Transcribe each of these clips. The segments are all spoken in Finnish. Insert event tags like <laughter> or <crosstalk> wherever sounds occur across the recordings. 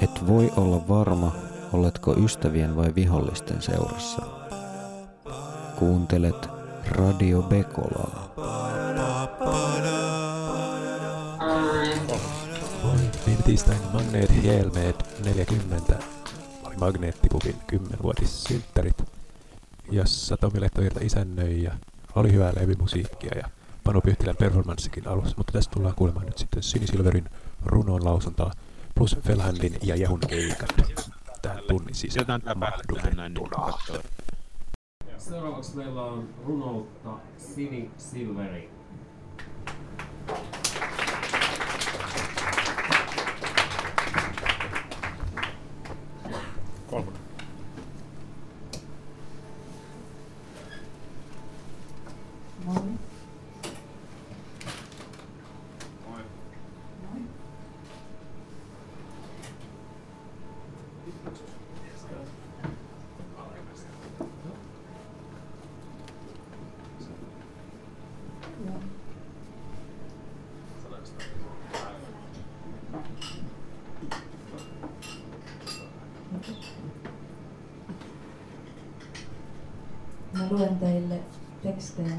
Et voi olla varma, oletko ystävien vai vihollisten seurassa. Kuuntelet Radio Bekolaa. Tiistain Magneet Helmeet 40 oli Magneettipubin 10-vuotissynttärit, jossa Tomi Lehtovirta isännöi ja oli hyvää levymusiikkia ja Panu Pyhtilän performanssikin alussa, mutta tästä tullaan kuulemaan nyt sitten Sinisilverin runon lausuntaa plus Felhandin ja Jehun keikat tähän tunnin sisään mahdutettuna. Seuraavaksi meillä on runoutta Sini Silveri. Kolme. Moi. Joo. Mä luen teille tekstejä.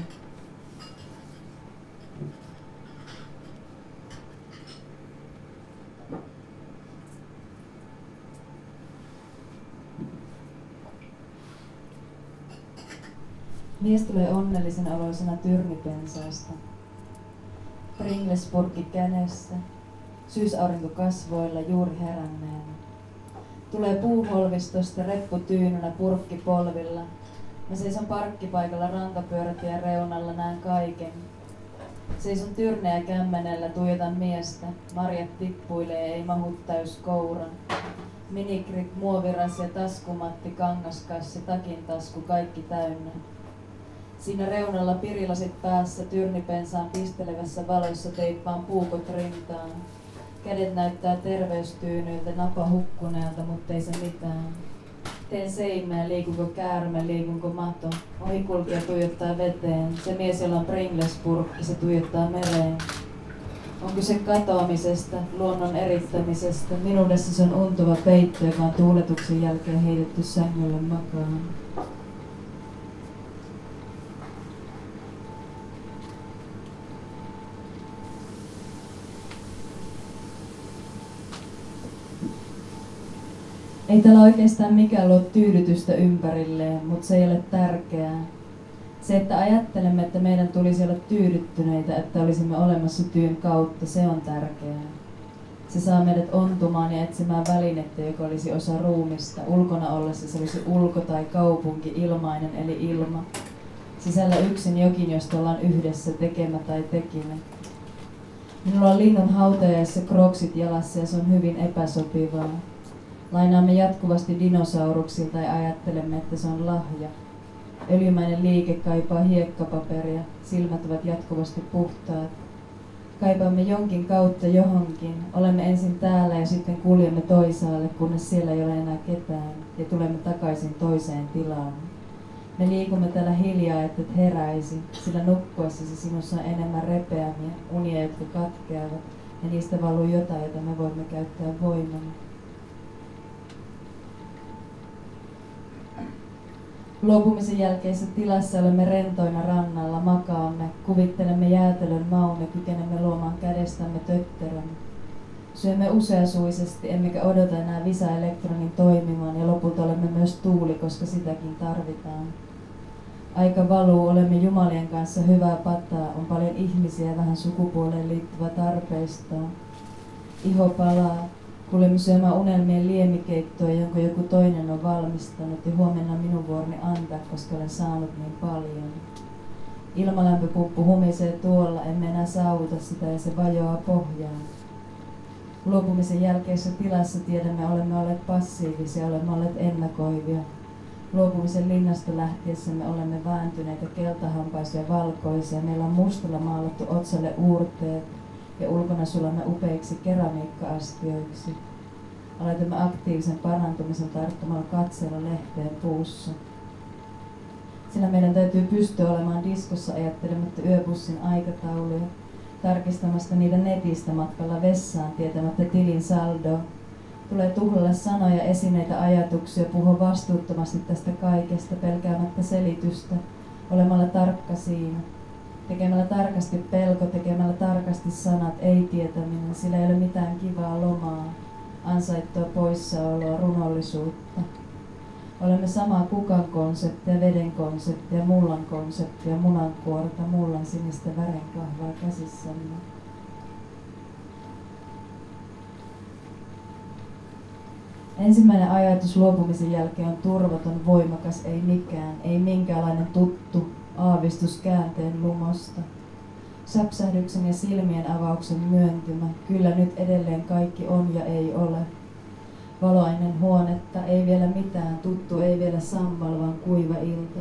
Mies tulee onnellisen oloisena tyrnipensaasta. Pringles-purkki kädessä, syysaurinko kasvoilla juuri heränneenä. Tulee puuholvistosta reppu tyynynä purkki polvilla. Mä seison parkkipaikalla rantapyörätien reunalla, näen kaiken. Seison tyrneä kämmenellä, tuijotan miestä. Marjat tippuilee, ei mahu täys koura. Minikrik, muoviras ja taskumatti, kangaskassi, takin tasku, kaikki täynnä. Siinä reunalla pirilasit päässä, tyrnipensaan pistelevässä valossa teippaan puukot rintaan. Kädet näyttää terveystyynyiltä, napa hukkuneelta, mutta ei se mitään. Teen seimää, liikunko käärme, liikunko mato. Ohikulkija tuijottaa veteen. Se mies, jolla on Pringles-purkki, se tuijottaa mereen. On kyse katoamisesta, luonnon erittämisestä. Minuudessa se on untuva peitto, joka on tuuletuksen jälkeen heitetty sängylle makaan. Ei täällä oikeastaan mikään luo tyydytystä ympärilleen, mutta se ei ole tärkeää. Se, että ajattelemme, että meidän tulisi olla tyydyttyneitä, että olisimme olemassa tyyn kautta, se on tärkeää. Se saa meidät ontumaan ja etsimään välinettä, joka olisi osa ruumista. Ulkona ollessa se olisi ulko tai kaupunki, ilmainen eli ilma. Sisällä yksin jokin, josta ollaan yhdessä tekemä tai tekimä. Minulla on linnun hautajaissa kroksit jalassa ja se on hyvin epäsopivaa. Lainaamme jatkuvasti dinosauruksilta ja ajattelemme, että se on lahja. Öljymäinen liike kaipaa hiekkapaperia, silmät ovat jatkuvasti puhtaat. Kaipaamme jonkin kautta johonkin. Olemme ensin täällä ja sitten kuljemme toisaalle, kunnes siellä ei ole enää ketään ja tulemme takaisin toiseen tilaan. Me liikumme täällä hiljaa, että et heräisi, sillä nukkuessasi sinussa on enemmän repeämiä, unia, jotka katkeavat, ja niistä valuu jotain, jota me voimme käyttää voimana. Luopumisen jälkeisessä tilassa olemme rentoina rannalla, makaamme, kuvittelemme jäätelön maumme, kykenemme luomaan kädestämme tötterön. Syömme useasuisesti, emmekä odota enää visaelektronin toimimaan ja lopulta olemme myös tuuli, koska sitäkin tarvitaan. Aika valuu, olemme Jumalien kanssa hyvää pataa, on paljon ihmisiä vähän sukupuoleen liittyvä tarpeistoa. Iho palaa, Kuulemme syömään unelmien liemikeittoa, jonka joku toinen on valmistanut ja huomenna minun vuoroni antaa, koska olen saanut niin paljon. Ilmalämpöpumppu humisee tuolla, emme enää saavuta sitä ja se vajoaa pohjaan. Luopumisen jälkeisessä tilassa tiedämme, olemme olleet passiivisia, olemme olleet ennakoivia. Luopumisen linnasta lähtiessä me olemme vääntyneitä keltahampaisia valkoisia. Meillä on mustalla maalattu otsalle uurteet ja ulkona sulamme upeiksi keramiikka-astioiksi. Aloitamme aktiivisen parantumisen tarttumalla katseella lehteen puussa. Sillä meidän täytyy pystyä olemaan diskossa ajattelematta yöbussin aikatauluja, tarkistamasta niitä netistä matkalla vessaan tietämättä tilin saldoa. Tulee tuhlalla sanoja, esineitä, ajatuksia, puhua vastuuttomasti tästä kaikesta, pelkäämättä selitystä, olemalla tarkka siinä. Tekemällä tarkasti pelko, tekemällä tarkasti sanat, ei tietäminen, sillä ei ole mitään kivaa lomaa, ansaittua poissaoloa, runollisuutta. Olemme samaa kukan konseptia, veden konseptia, mullan konseptia, munankuorta, mullan sinistä värenkahvaa käsissämme. Ensimmäinen ajatus luopumisen jälkeen on turvaton, voimakas, ei mikään, ei minkäänlainen tuttu aavistus käänteen lumosta. Säpsähdyksen ja silmien avauksen myöntymä, kyllä nyt edelleen kaikki on ja ei ole valoinen huonetta, ei vielä mitään, tuttu ei vielä sambal, vaan kuiva ilta.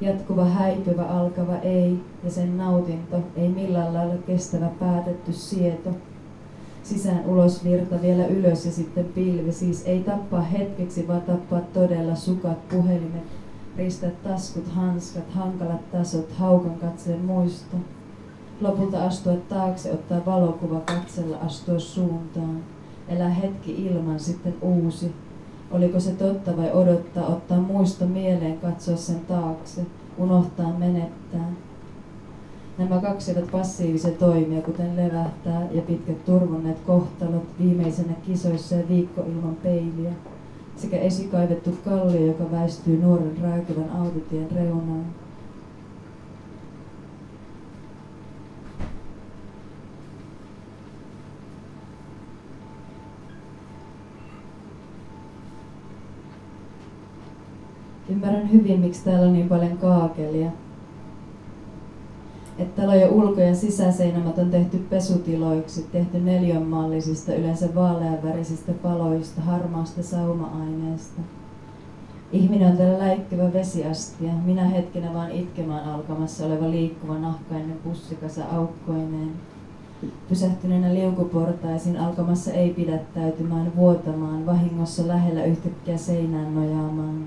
Jatkuva häipyvä alkava ei, ja sen nautinto, ei millään lailla kestävä päätetty sieto. Sisään ulos virta vielä ylös ja sitten pilvi, siis ei tappaa hetkeksi, vaan tappaa todella sukat, puhelimet, ristät taskut, hanskat, hankalat tasot, haukan katseen muisto. Lopulta astua taakse, ottaa valokuva katsella, astua suuntaan elää hetki ilman, sitten uusi. Oliko se totta vai odottaa, ottaa muisto mieleen, katsoa sen taakse, unohtaa, menettää. Nämä kaksi ovat passiivisia toimia, kuten levähtää ja pitkät turvonneet kohtalot viimeisenä kisoissa ja viikko ilman peiliä, sekä esikaivettu kallio, joka väistyy nuoren rääkyvän autotien reunaan. Ymmärrän hyvin, miksi täällä on niin paljon kaakelia. Että talojen ulko- ja sisäseinämät on tehty pesutiloiksi, tehty neljönmallisista, yleensä vaaleanvärisistä paloista, harmaasta sauma-aineesta. Ihminen on täällä läikkevä vesiastia, minä hetkenä vaan itkemään alkamassa oleva liikkuva nahkainen pussikasa aukkoineen. Pysähtyneenä liukuportaisin alkamassa ei pidättäytymään, vuotamaan, vahingossa lähellä yhtäkkiä seinään nojaamaan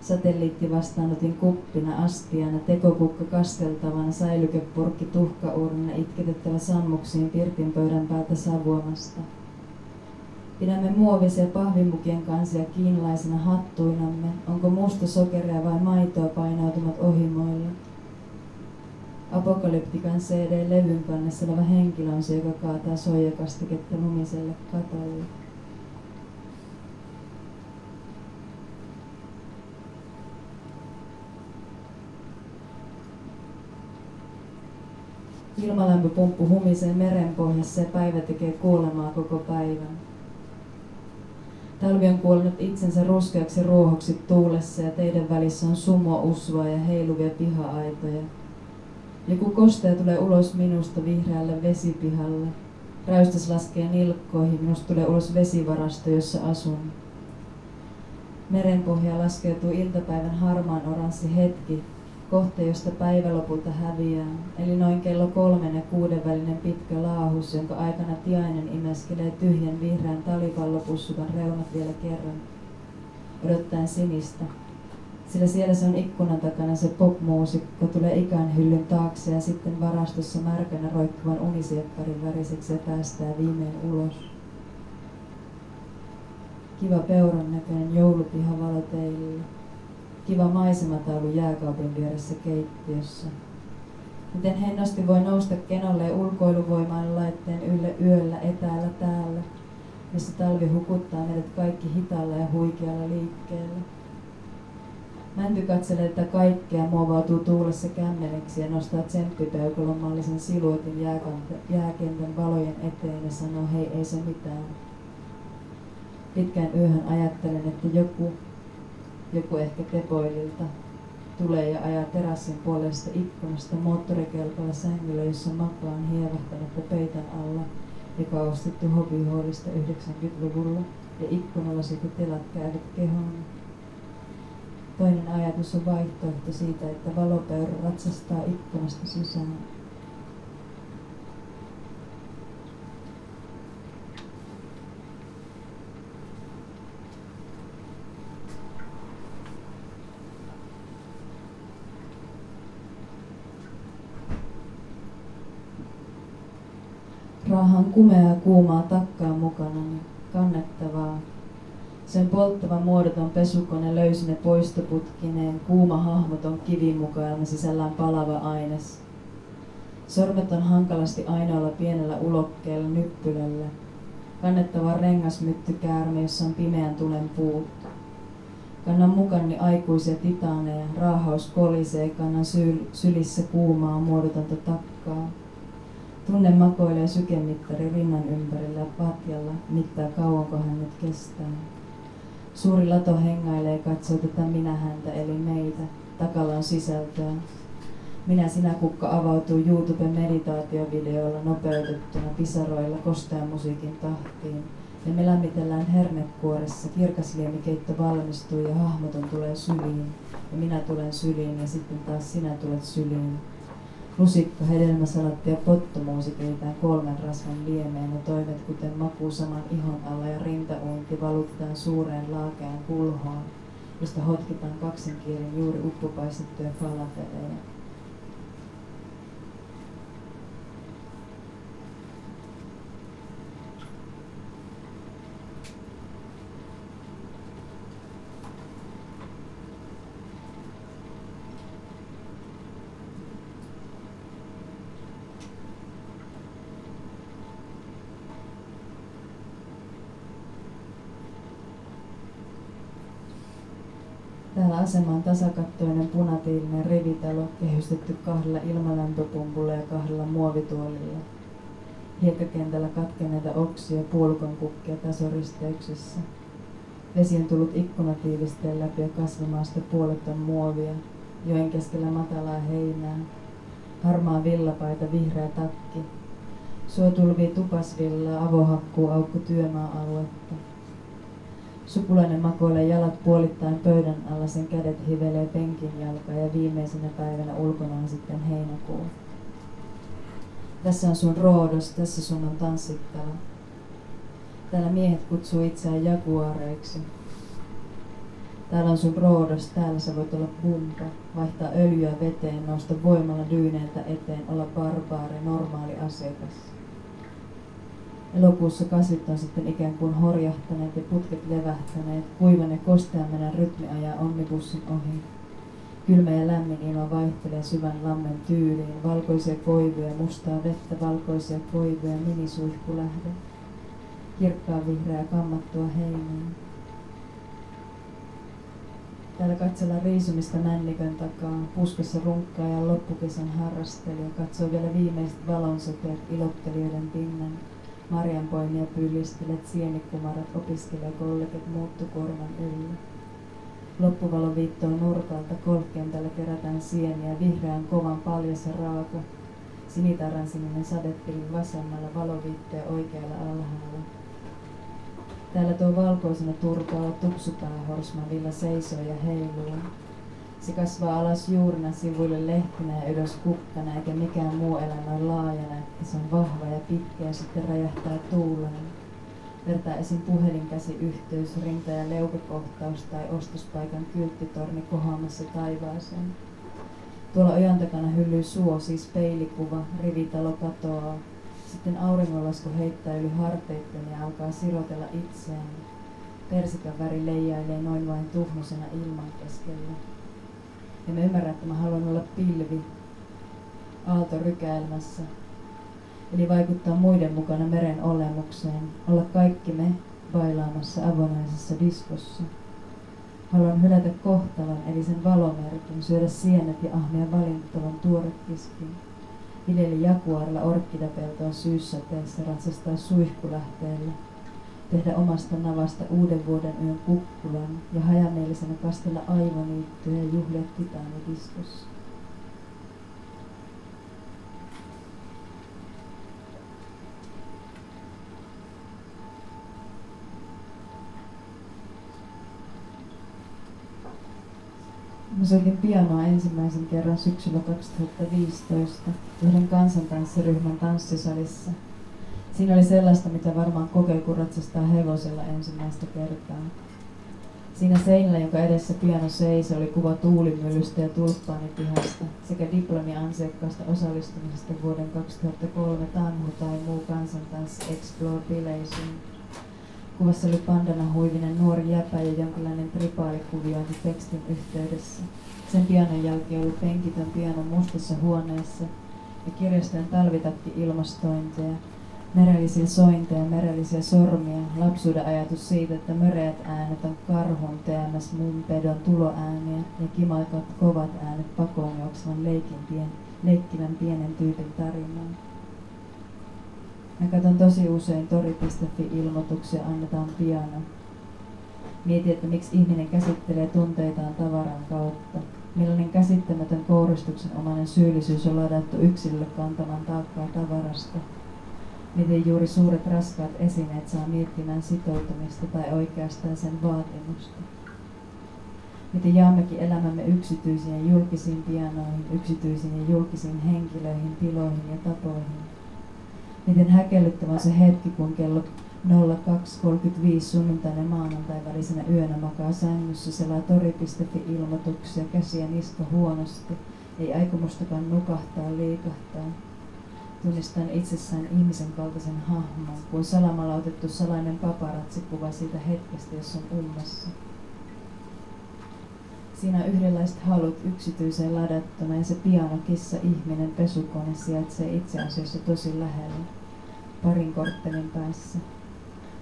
satelliittivastaanotin kuppina, astiana, tekokukka kasteltavana, säilykepurkki tuhkaurnina, itketettävä sammuksiin pirtin pöydän päältä savuamasta. Pidämme muovisia pahvimukien kansia kiinalaisena hattuinamme, onko musta sokeria vai maitoa painautumat ohimoilla. Apokalyptikan CD-levyn kannessa oleva henkilö on se, joka kaataa soijakastiketta lumiselle katolle. Ilmalämpöpumppu humisee merenpohjassa ja päivä tekee kuolemaa koko päivän. Talvi on kuollut itsensä ruskeaksi ruohoksi tuulessa ja teidän välissä on sumua usvaa ja heiluvia piha-aitoja. Joku kosteja tulee ulos minusta vihreälle vesipihalle. Räystäs laskee nilkkoihin, minusta tulee ulos vesivarasto, jossa asun. Merenpohja laskeutuu iltapäivän harmaan oranssi hetki, kohta, josta päivä lopulta häviää, eli noin kello kolmen ja kuuden välinen pitkä laahus, jonka aikana tiainen imeskelee tyhjän vihreän talipallopussukan reunat vielä kerran, odottaen sinistä. Sillä siellä se on ikkunan takana se popmuusikko, tulee ikään hyllyn taakse ja sitten varastossa märkänä roikkuvan unisiepparin väriseksi ja päästää viimein ulos. Kiva peuran näköinen joulupihavalo teille kiva maisemataulu jääkaapin vieressä keittiössä. Miten hennosti voi nousta kenolle ulkoiluvoimaan laitteen ylle yöllä etäällä täällä, missä talvi hukuttaa meidät kaikki hitaalla ja huikealla liikkeellä. Mänty katselee tätä kaikkea, muovautuu tuulessa kämmeniksi ja nostaa tsemppipeukalon siluetin jääkentän valojen eteen ja sanoo, hei ei se mitään. Pitkään yöhön ajattelen, että joku, joku ehkä tepoililta tulee ja ajaa terassin puolesta ikkunasta moottorikelkalla sängyllä, jossa makaan hievahtanutta peiton alla, joka on ostettu hobihuolista 90-luvulla, ja ikkunalla sitten telat käyvät kehoon. Toinen ajatus on vaihtoehto siitä, että valopeura ratsastaa ikkunasta sisään. Raahan kumeaa kuumaa takkaa mukana, niin kannettavaa. Sen polttava muodoton pesukone löysine poistoputkineen, kuuma hahmoton kivimukaelma sisällään palava aines. Sormet on hankalasti ainoalla pienellä ulokkeella nyppylällä. Kannettava rengasmyttykäärme, jossa on pimeän tulen puut. Kannan mukani aikuisia titaaneja, raahaus kolisee, kannan syl- sylissä kuumaa muodotonta takkaa. Tunne makoilee sykemittari rinnan ympärillä patjalla, mittaa kauanko hän nyt kestää. Suuri lato hengailee katsoo tätä minä häntä eli meitä. Takalla on sisältöä. Minä sinä kukka avautuu YouTube meditaatiovideolla nopeutettuna pisaroilla kostean musiikin tahtiin. Ja me lämmitellään hernekuoressa, kirkasliemikeitto valmistuu ja hahmoton tulee syliin. Ja minä tulen syliin ja sitten taas sinä tulet syliin. Lusikka, hedelmäsalatti ja pottomuusi keitetään kolmen rasvan liemeen ja toimet kuten maku saman ihon alla ja rintauinti valutetaan suureen laakeaan kulhoon, josta hotkitaan kaksin kielin juuri uppopaistettuja falafeleja. Täällä asema on tasakattoinen punatiilinen rivitalo, kehystetty kahdella ilmalämpöpumpulla ja kahdella muovituolilla. Hiekkakentällä katkeneita oksia puolukon kukkia tasoristeyksessä. Vesi on tullut ikkunatiivisteen läpi ja kasvamaasta puoleton muovia, joen keskellä matalaa heinää. Harmaa villapaita, vihreä takki. Suo tulvii tupasvillaa, avohakkuu aukko työmaa-aluetta. Sukulainen makoilee jalat puolittain pöydän alla, sen kädet hivelee penkin jalkaa ja viimeisenä päivänä ulkona on sitten heinäkuu. Tässä on sun roodos, tässä sun on tanssittava. Täällä miehet kutsuu itseään jaguareiksi. Täällä on sun roodos, täällä sä voit olla bumpa, vaihtaa öljyä veteen, nousta voimalla dyyneiltä eteen, olla barbaari, normaali asiakas. Elokuussa kasvit on sitten ikään kuin horjahtaneet ja putket levähtäneet, kuivan ja kostean mennä rytmi ajaa onnibussin ohi. Kylmä ja lämmin ilma vaihtelee syvän lammen tyyliin, valkoisia koivuja, mustaa vettä, valkoisia koivuja, minisuihkulähde. Kirkkaan vihreää kammattua heinää. Täällä katsellaan riisumista männikön takaa, puskassa runkkaa ja loppukesän harrastelija katsoo vielä viimeiset valonsoteet ilottelijoiden pinnan. Marjanpoimia pyllistelet, sienikumarat opiskelee kollegat muuttukorman yllä. Loppuvalo viittoo nurkalta, golfkentällä kerätään sieniä, vihreän kovan paljas ja raaka. Sinitarran sininen sadepilvi vasemmalla, valoviittoja oikealla alhaalla. Täällä tuo valkoisena turpaalla tupsupäähorsma villa seisoo ja heiluu. Se kasvaa alas juurina sivuille lehtinä ja ylös kukkana, eikä mikään muu elämä ole laajana, että se on vahva ja pitkä ja sitten räjähtää tuuleen. Vertaa esim. puhelinkäsiyhteys, rinta- ja leukakohtaus tai ostospaikan kylttitorni kohoamassa taivaaseen. Tuolla ojan takana hyllyy suo, siis peilikuva, rivitalo katoaa. Sitten auringonlasku heittää yli harteitten ja alkaa sirotella itseään. Persikan väri leijailee noin vain tuhmusena ilman keskellä. Ja mä ymmärrän, että mä haluan olla pilvi aalto rykäelmässä. Eli vaikuttaa muiden mukana meren olemukseen, olla kaikki me bailaamassa avonaisessa diskossa. Haluan hylätä kohtalon, eli sen valomerkin, syödä sienet ja ahmia valintavan tuorekiskin. Viljeli jakuarilla orkkidapeltoa syyssateessa, ratsastaa suihkulähteellä, tehdä omasta navasta uuden vuoden yön kukkulan ja hajamielisenä kastella aivoniittyjä ja juhlia titaanidiskossa. Mä soitin pianoa ensimmäisen kerran syksyllä 2015 yhden kansantanssiryhmän tanssisalissa. Siinä oli sellaista, mitä varmaan kokee, kun ratsastaa hevosella ensimmäistä kertaa. Siinä seinällä, jonka edessä piano seisi, oli kuva tuulimyllystä ja tulppaanipihasta sekä diplomi ansiokkaasta osallistumisesta vuoden 2003 Tanhu tai muu kansantanssi Explore Bileisin. Kuvassa oli pandana huivinen nuori jäpä ja jonkinlainen tripaalikuviointi tekstin yhteydessä. Sen pianon jälkeen oli penkitön piano mustassa huoneessa ja kirjastojen talvitakki ilmastointeja, merellisiä sointeja, merellisiä sormia, lapsuuden ajatus siitä, että möreät äänet on karhun teämäs mun pedon tuloääniä ja kimaikat kovat äänet pakoon juoksevan leikin pien, leikkivän pienen tyypin tarinaa. Mä katson tosi usein tori.fi-ilmoituksia annetaan piano. Mietin, että miksi ihminen käsittelee tunteitaan tavaran kautta. Millainen käsittämätön kouristuksen omainen syyllisyys on ladattu yksilölle kantamaan taakkaa tavarasta. Miten juuri suuret raskaat esineet saa miettimään sitoutumista tai oikeastaan sen vaatimusta. Miten jaammekin elämämme yksityisiin ja julkisiin pianoihin, yksityisiin ja julkisiin henkilöihin, tiloihin ja tapoihin miten häkellyttävä se hetki, kun kello 02.35 sunnuntaina maanantai välisenä yönä makaa sängyssä, selaa tori.fi-ilmoituksia, käsiä niska huonosti, ei aikomustakaan nukahtaa, liikahtaa. Tunnistan itsessään ihmisen kaltaisen hahmon, kun salamalautettu salainen paparatsikuva siitä hetkestä, jossa on ummessa. Siinä yhdenlaiset halut yksityiseen ladattuna ja se pianokissa ihminen pesukone sijaitsee itse asiassa tosi lähellä parin korttelin päässä.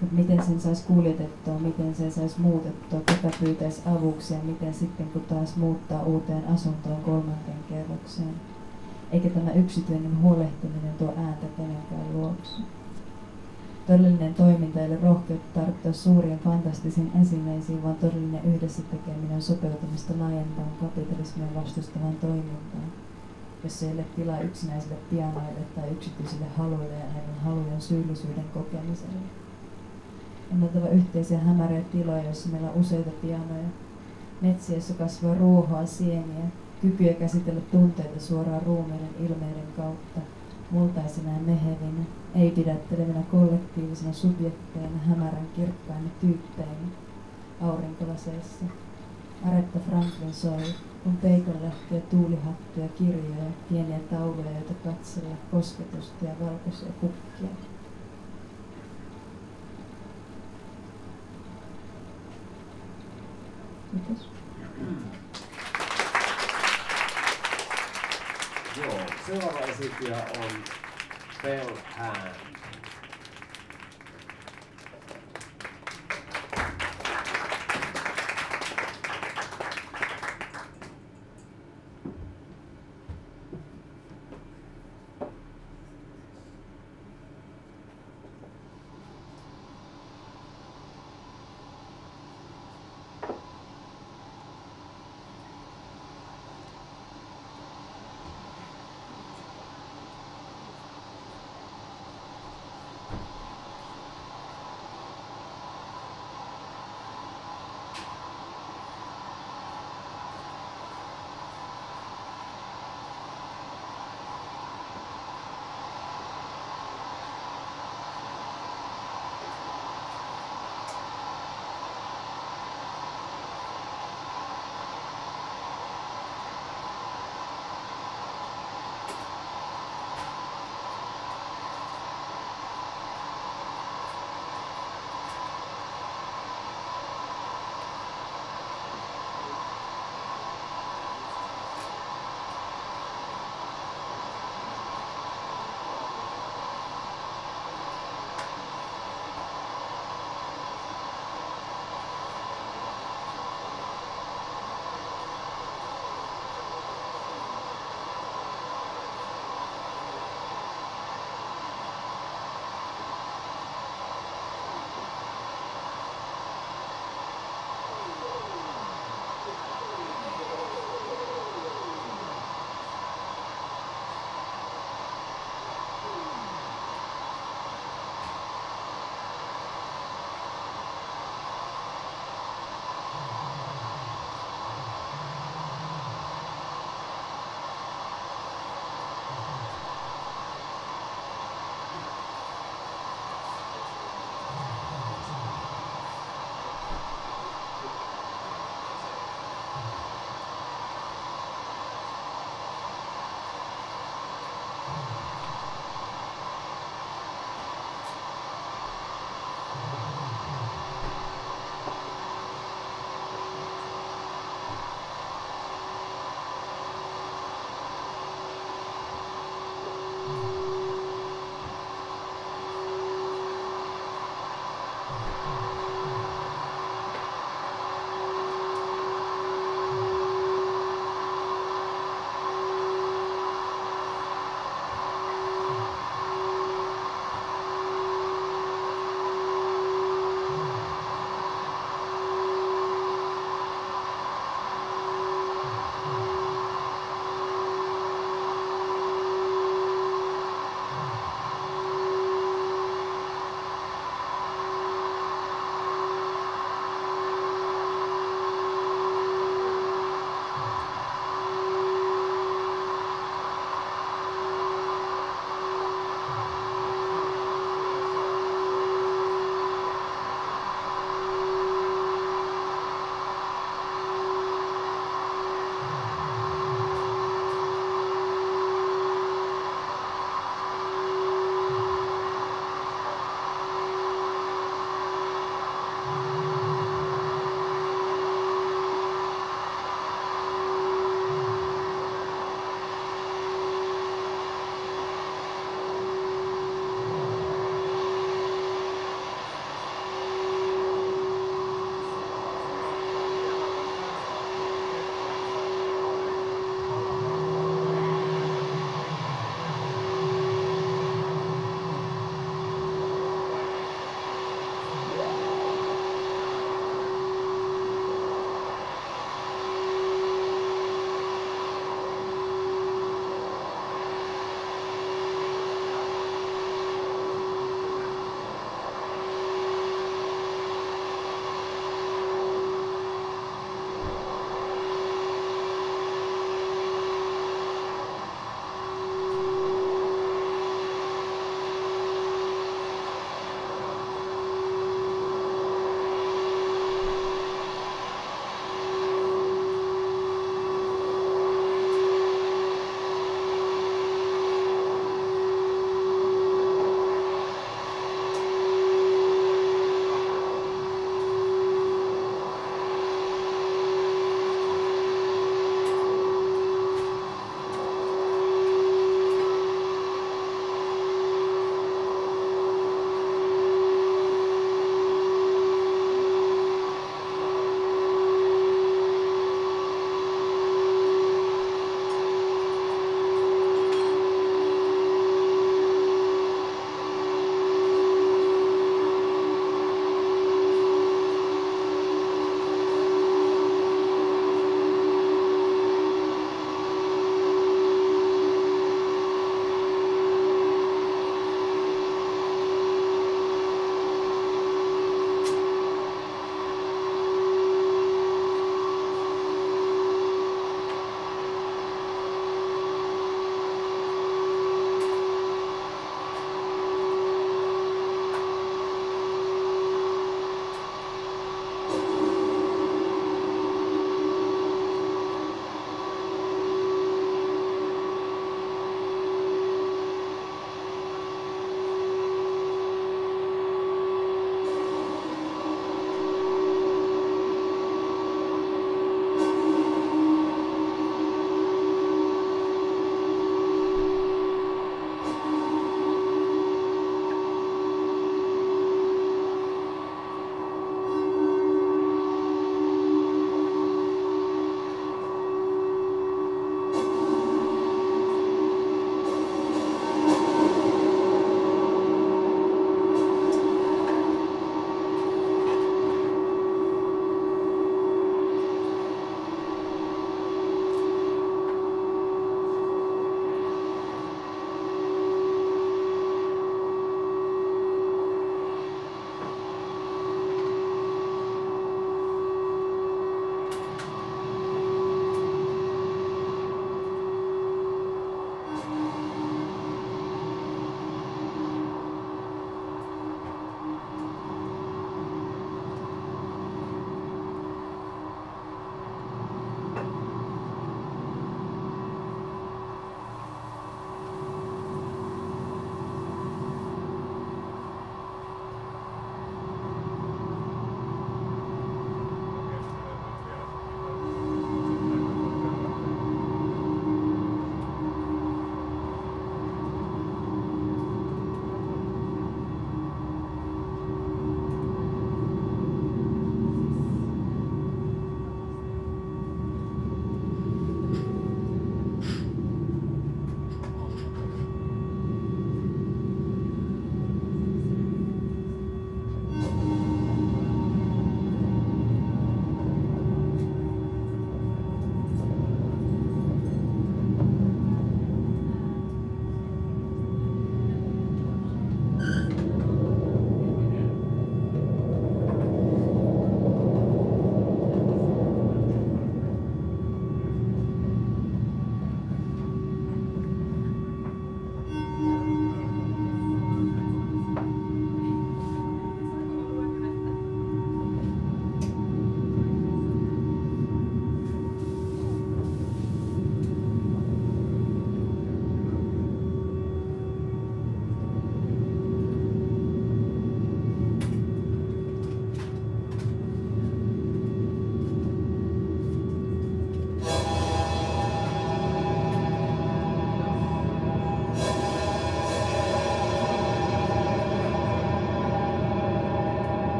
Mutta miten sen saisi kuljetettua, miten sen saisi muutettua, kuka pyytäisi avuksi ja miten sitten kun taas muuttaa uuteen asuntoon kolmanteen kerrokseen. Eikä tämä yksityinen huolehtiminen tuo ääntä kenenkään luokse. Todellinen toiminta ei ole rohkeutta tarttua suurien fantastisiin esineisiin, vaan todellinen yhdessä tekeminen on sopeutumista laajempaan kapitalismia vastustavaan toimintaan jos ei ole tilaa yksinäisille pianoille tai yksityisille haluille ja näiden halujen syyllisyyden kokemiselle. On oltava yhteisiä hämäriä tiloja, joissa meillä on useita pianoja, metsiä, jossa kasvaa ruohoa, sieniä, kykyä käsitellä tunteita suoraan ruumiiden ilmeiden kautta, multaisena ja mehevinä, ei pidättelevinä kollektiivisena subjekteina, hämärän kirkkaina tyyppeinä, aurinkolaseissa. Aretta Franklin soi, on peikonlähtöjä, tuulihattuja, kirjoja, pieniä tauluja, joita katsella, kosketusta ja valkoisia kukkia. Mitäs? Joo, seuraava esittäjä on Bell Hand.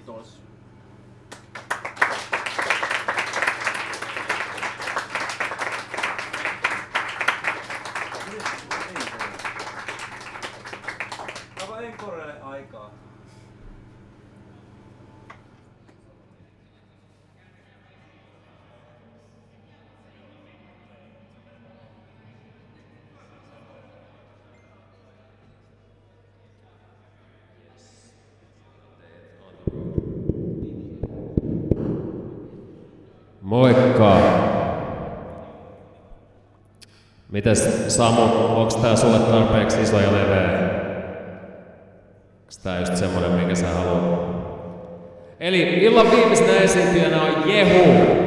idosos. Moikka! Mites Samu, onks tää sulle tarpeeksi iso ja leveä? Onks tää just semmonen, minkä sä haluat? Eli illan viimeisenä esiintyjänä on Jehu.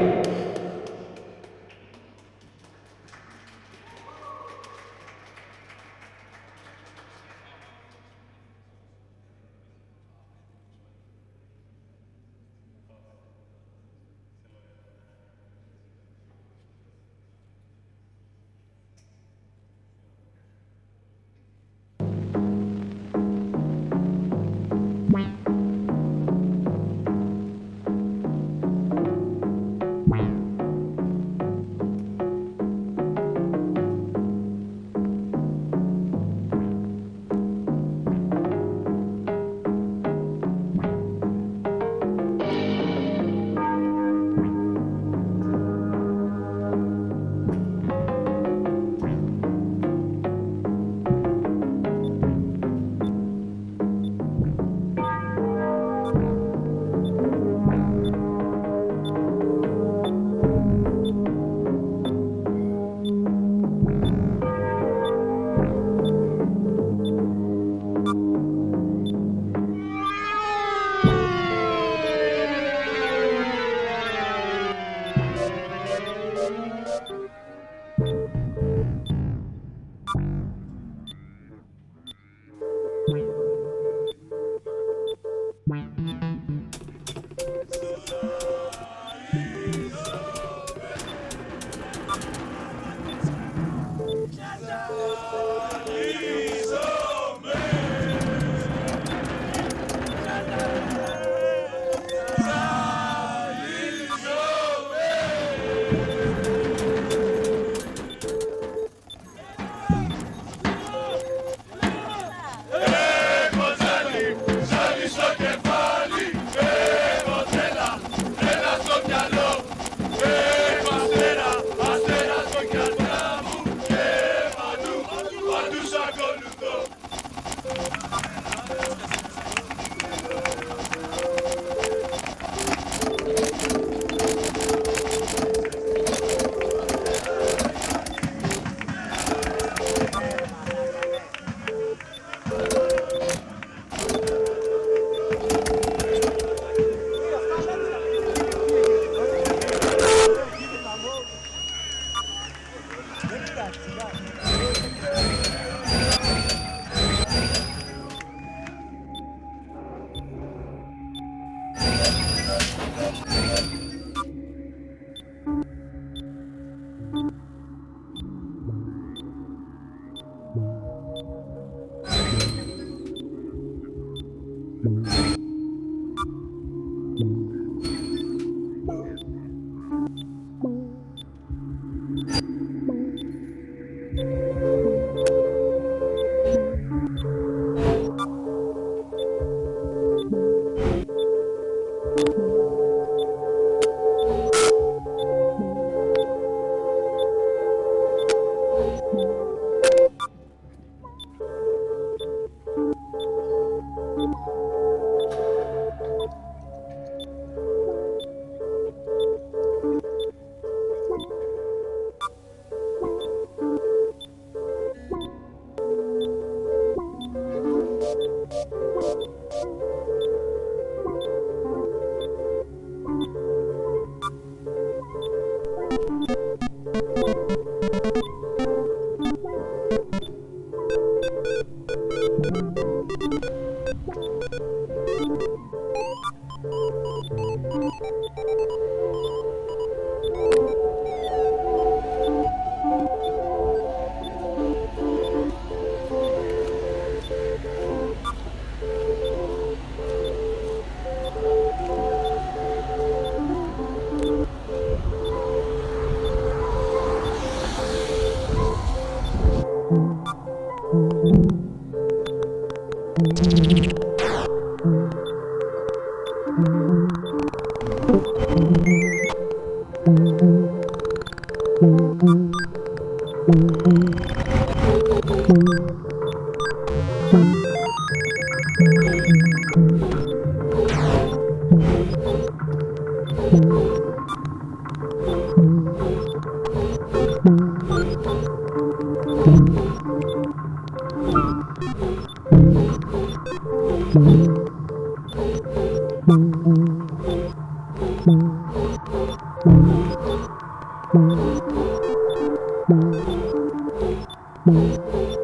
梦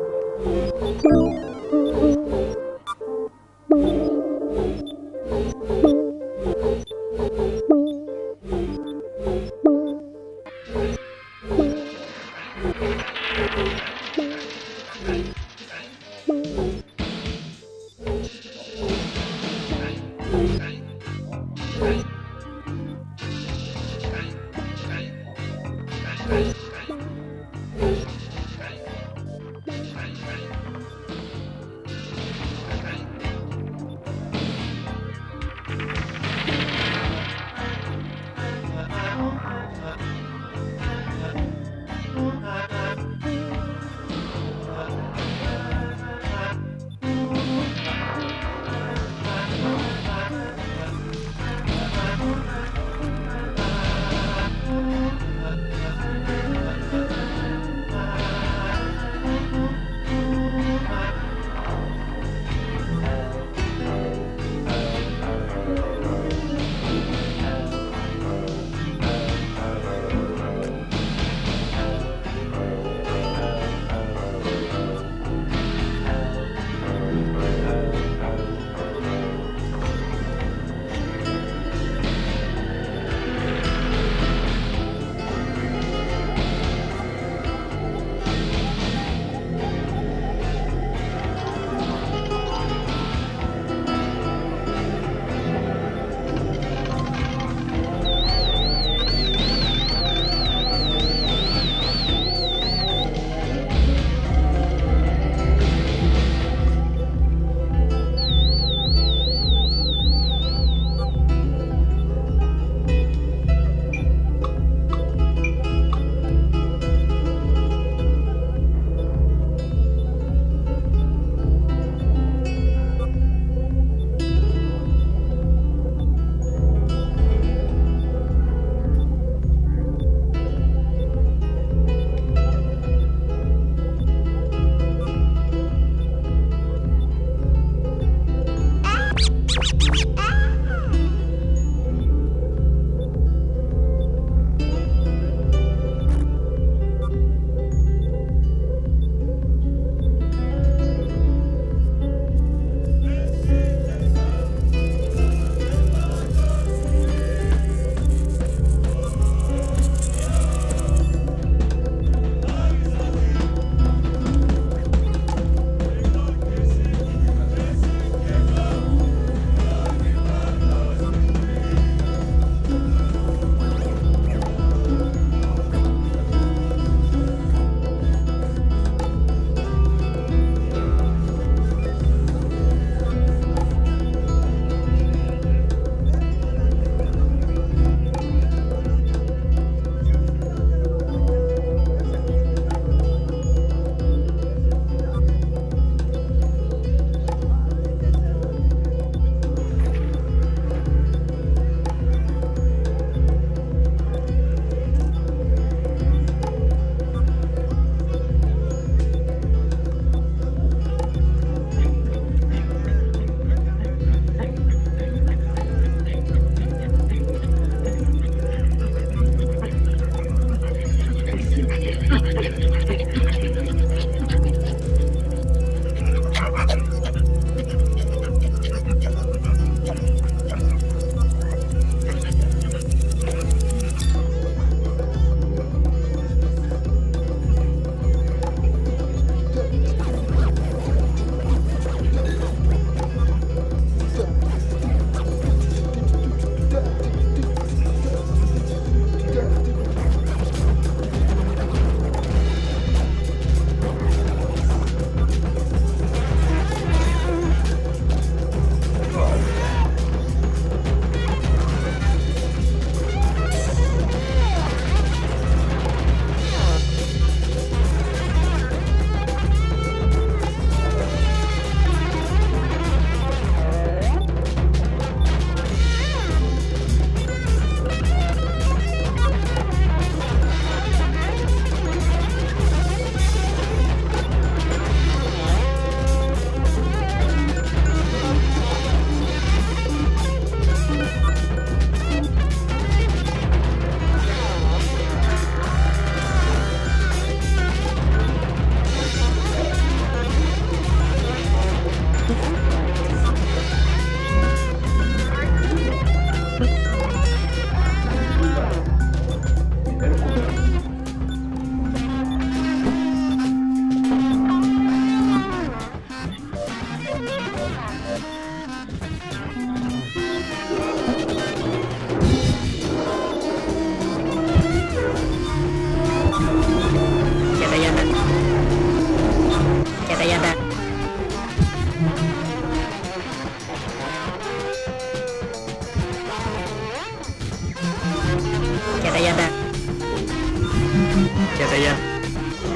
Quédate ya.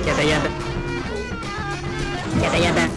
Quédate ya. Quédate ya.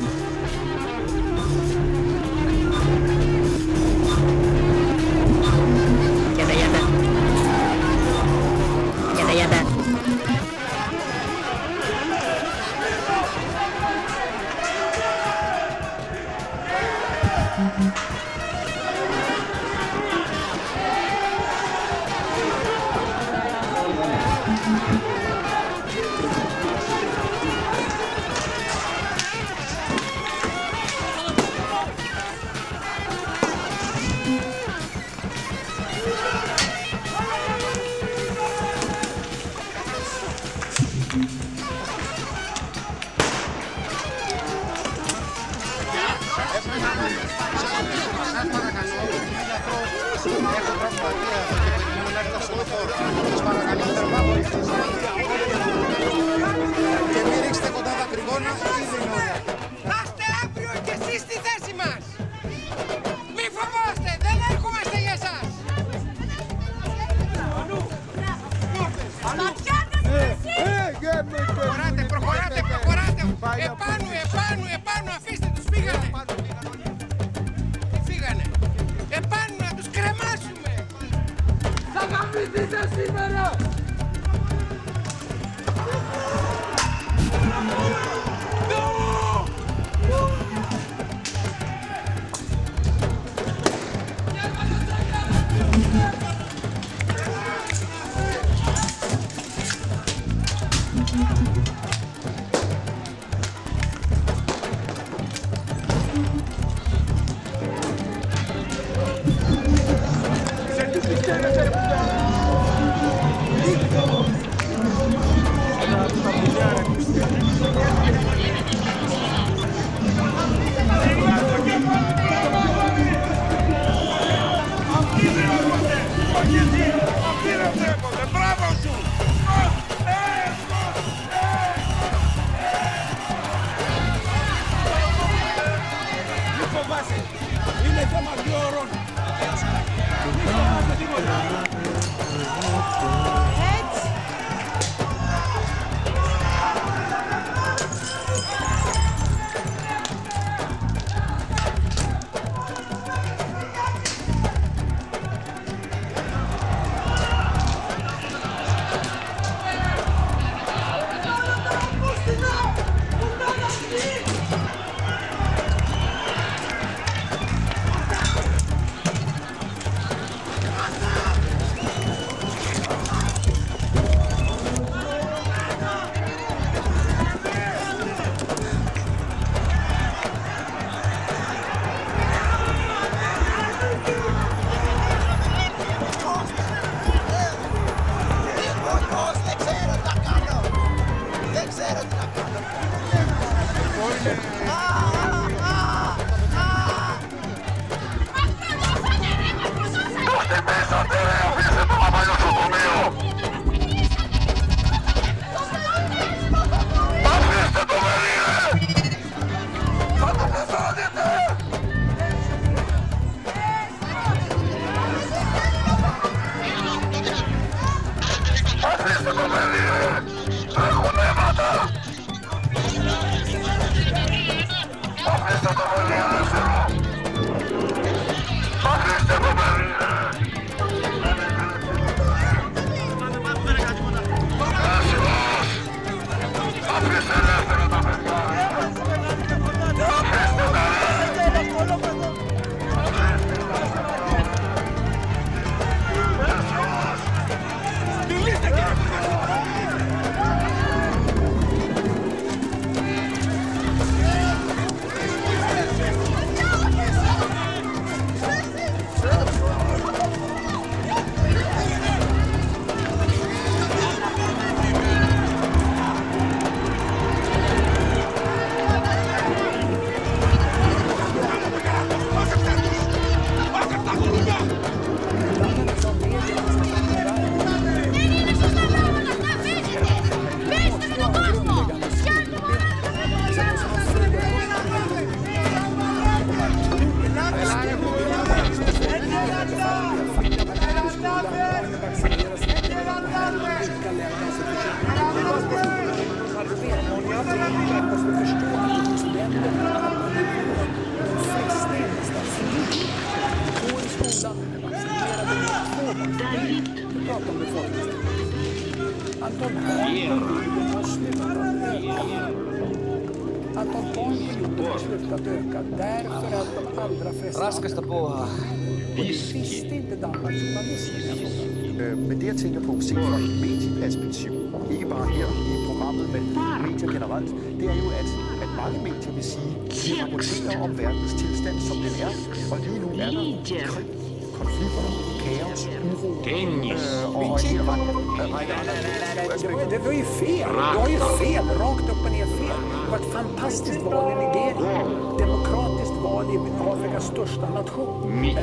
Generelt, det er jo, at, at mange medier vil sige, vi rapporterer om verdens tilstand, som den er, og lige nu er der krig, konflikter, kaos, uro, øh, og, en hel række andre Det var, det var ju fel. Det var ju fel. Rakt upp och ner fel. Det var ett fantastiskt val i Nigeria. Demokratiskt val i Afrikas största nation. En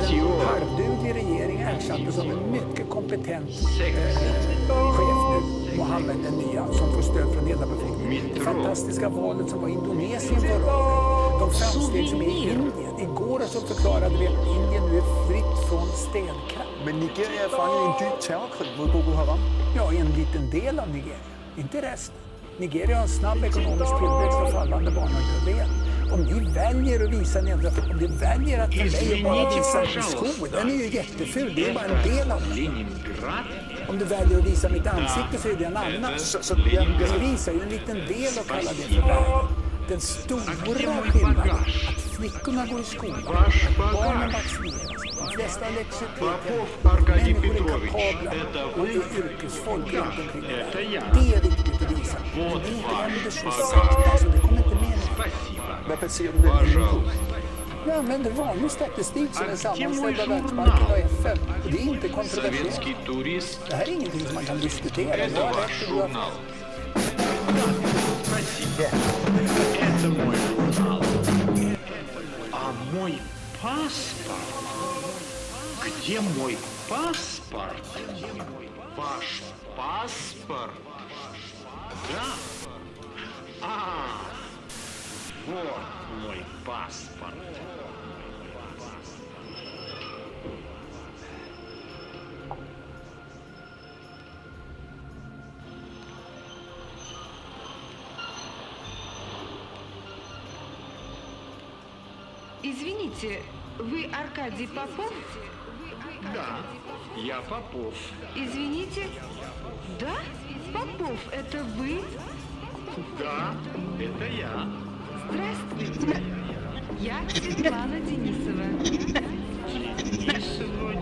halvduglig regering ersattes av en mycket kompetent eh, chef nu, Mohammed den nya, som får stöd från hela befolkningen. Det fantastiska valet som var i Indonesien förra året. De framsteg som är i Indien. Igår så förklarade vi att Indien nu är fritt från stenkraft. Men Nigeria er fanget i en dyb terrorkrig mod Boko Haram. Ja, en liten del av Nigeria, inte resten. Nigeria har en snabb ekonomisk tillväxt och fallande barnadödlighet. Om ni väljer att visa nedre, om ni väljer att för mig bara visa en sko, den är ju jätteful, det är bara en del av den. Om du väljer att visa mitt ansikte så är det en annan. Så, så jag, vi visar ju en liten del och kallar det för världen. Den stora skillnaden, att flickorna går i skolan, barnen vaccineras, de flesta har elektricitet, människor är kapabla och är yrkesfolk runt omkring världen. Det är viktigt att visa. Men det händer så sakta så det kommer inte med nu. Hvad baserer du den viden på? Jag använder vanlig statistik som är sammanställd av Världsbanken och FN. Och det är inte kontroversiellt. Det här är ingenting som man kan diskutera. Jag har rätt och du har fel. А мой паспорт? Где мой паспорт? Ваш паспорт? Да? А, вот мой паспорт. Извините, вы Аркадий Попов? Да, я Попов. Извините? Да? Попов, это вы? Да, это я. Здравствуйте. Я Светлана Денисова. Денисова,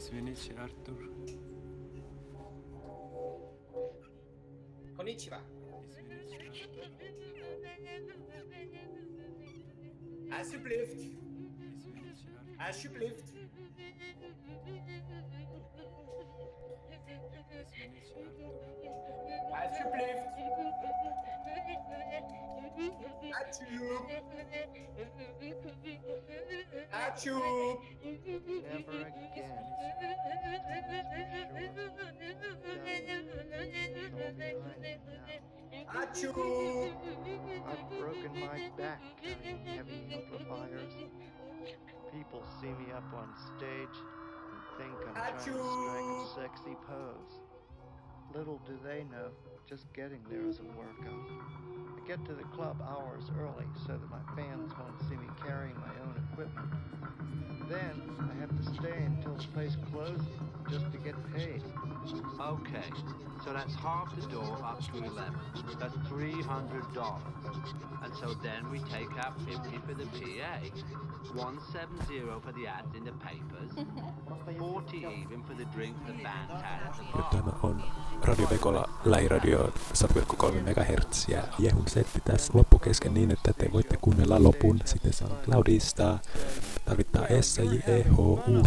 İsmini çıkart dur. Konnichiwa. İsmini çıkart dur. Alsjeblieft. Atjoep. you. Never again. Atjoep. I've broken my back carrying heavy amplifiers. People see me up on stage and think I'm trying to strike a sexy pose. little do they know, just getting there is a workout. I get to the club hours early so that my fans won't see me carrying my own equipment. Then I have to stay until the place closes just to get paid. Okay, so that's half the door up to 11. That's $300. And so then we take out 50 for the PA, 170 for the ads in the papers, 40 even for the drink the band had at the Ja bar. tämä on Radio Vekola lähiradio 100,3 MHz ja Jehun setti tässä loppukesken niin, että te voitte kuunnella lopun sitten SoundCloudista, tarvittaa S, J, E, H, U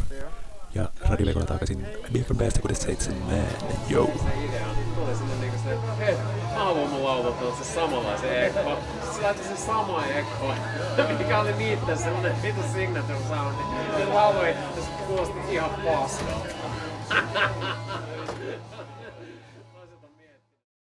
ja Radio Vekola takaisin viikon päästä 67. Joo! tuli sinne niinku se, hei, mun lauluttaa se samanlaisen ekko. Se laittoi sen samaan ekkoon, mikä oli niitten semmonen vitu signature soundi. Se lauloi, ja se kuulosti ihan paskalta. <laughs>